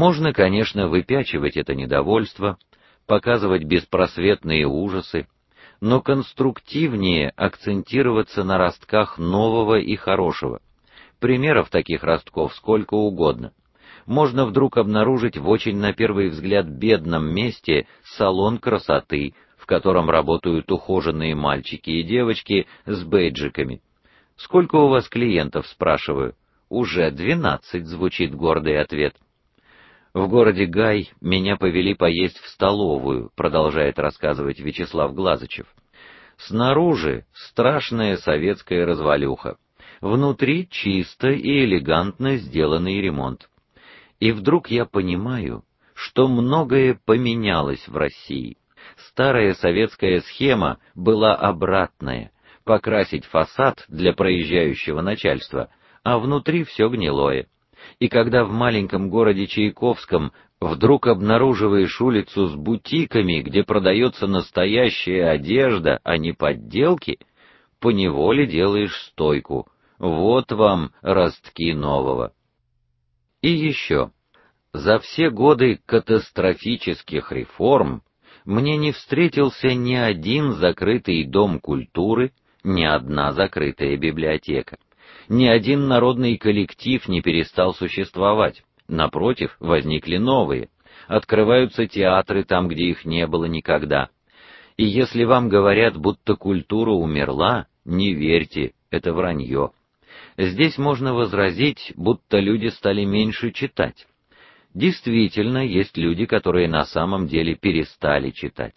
Можно, конечно, выпячивать это недовольство, показывать беспросветные ужасы, но конструктивнее акцентироваться на ростках нового и хорошего. Примеров таких ростков сколько угодно. Можно вдруг обнаружить в очень на первый взгляд бедном месте салон красоты, в котором работают ухоженные мальчики и девочки с бейджиками. Сколько у вас клиентов, спрашиваю. Уже двенадцать, звучит гордый ответ. В городе Гай меня повели поесть в столовую, продолжает рассказывать Вячеслав Глазычев. Снаружи страшная советская развалюха. Внутри чисто и элегантно сделанный ремонт. И вдруг я понимаю, что многое поменялось в России. Старая советская схема была обратная: покрасить фасад для проезжающего начальства, а внутри все гнилое. И когда в маленьком городе Чайковском вдруг обнаруживаешь улицу с бутиками, где продается настоящая одежда, а не подделки, по неволе делаешь стойку. Вот вам ростки нового. И еще. За все годы катастрофических реформ мне не встретился ни один закрытый дом культуры, ни одна закрытая библиотека ни один народный коллектив не перестал существовать. Напротив, возникли новые. Открываются театры там, где их не было никогда. И если вам говорят, будто культура умерла, не верьте, это вранье. Здесь можно возразить, будто люди стали меньше читать. Действительно, есть люди, которые на самом деле перестали читать.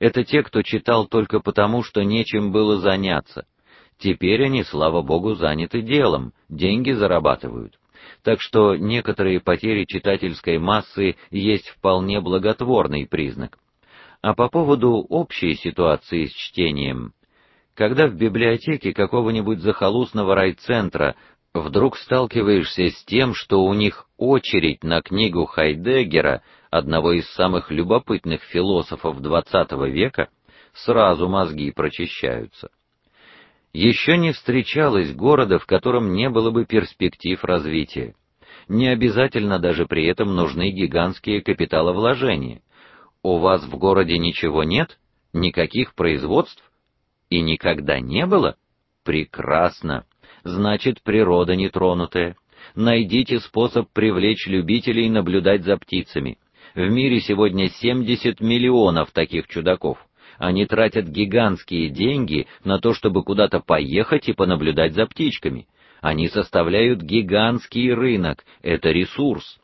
Это те, кто читал только потому, что нечем было заняться Теперь они, слава богу, заняты делом, деньги зарабатывают. Так что некоторые потери читательской массы есть вполне благотворный признак. А по поводу общей ситуации с чтением, когда в библиотеке какого-нибудь захолустного райцентра вдруг сталкиваешься с тем, что у них очередь на книгу Хайдеггера, одного из самых любопытных философов XX века, сразу мозги прочищаются. Еще не встречалось города, в котором не было бы перспектив развития. Не обязательно даже при этом нужны гигантские капиталовложения. У вас в городе ничего нет, никаких производств и никогда не было? Прекрасно. Значит, природа нетронутая. Найдите способ привлечь любителей наблюдать за птицами. В мире сегодня 70 миллионов таких чудаков. Они тратят гигантские деньги на то, чтобы куда-то поехать и понаблюдать за птичками. Они составляют гигантский рынок это ресурс.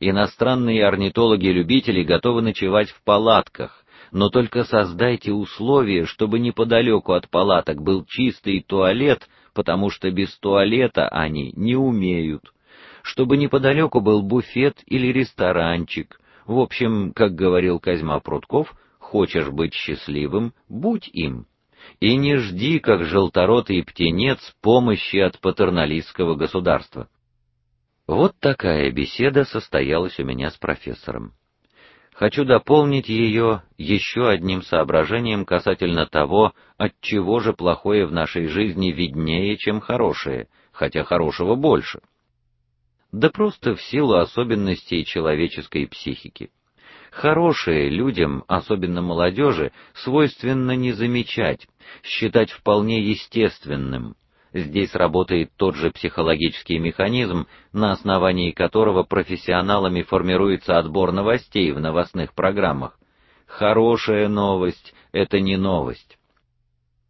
Иностранные орнитологи-любители готовы ночевать в палатках, но только создайте условия, чтобы неподалеку от палаток был чистый туалет, потому что без туалета они не умеют. Чтобы неподалеку был буфет или ресторанчик. В общем, как говорил Козьма Прутков, Хочешь быть счастливым будь им. И не жди, как желторотый птенец, помощи от патерналистского государства. Вот такая беседа состоялась у меня с профессором. Хочу дополнить ее еще одним соображением касательно того, от чего же плохое в нашей жизни виднее, чем хорошее, хотя хорошего больше. Да просто в силу особенностей человеческой психики. Хорошее людям, особенно молодежи, свойственно не замечать, считать вполне естественным. Здесь работает тот же психологический механизм, на основании которого профессионалами формируется отбор новостей в новостных программах. Хорошая новость это не новость.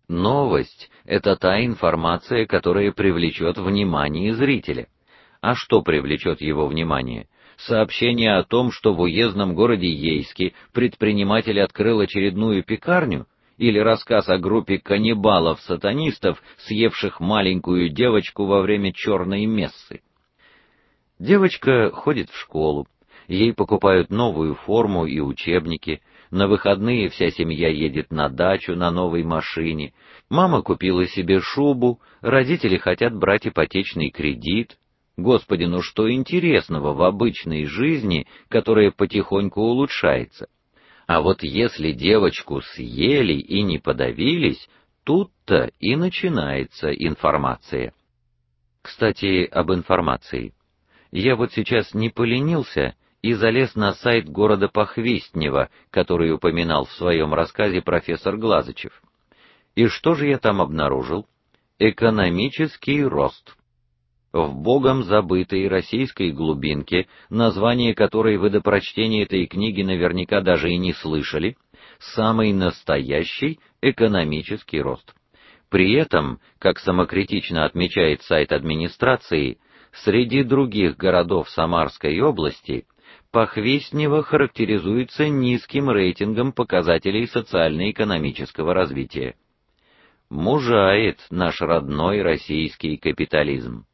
Новость это та информация, которая привлечет внимание зрителя. А что привлечет его внимание? Сообщение о том, что в уездном городе Ейске предприниматель открыл очередную пекарню, или рассказ о группе каннибалов-сатанистов, съевших маленькую девочку во время черной мессы. Девочка ходит в школу, ей покупают новую форму и учебники, на выходные вся семья едет на дачу на новой машине. Мама купила себе шубу, родители хотят брать ипотечный кредит. Господи, ну что интересного в обычной жизни, которая потихоньку улучшается? А вот если девочку съели и не подавились, тут-то и начинается информация. Кстати, об информации. Я вот сейчас не поленился и залез на сайт города Похвистнево, который упоминал в своем рассказе профессор Глазычев. И что же я там обнаружил? Экономический рост. В богом забытой российской глубинке, название которой вы до прочтения этой книги наверняка даже и не слышали, самый настоящий экономический рост. При этом, как самокритично отмечает сайт администрации, среди других городов Самарской области Похвестнево характеризуется низким рейтингом показателей социально-экономического развития. Мужает наш родной российский капитализм.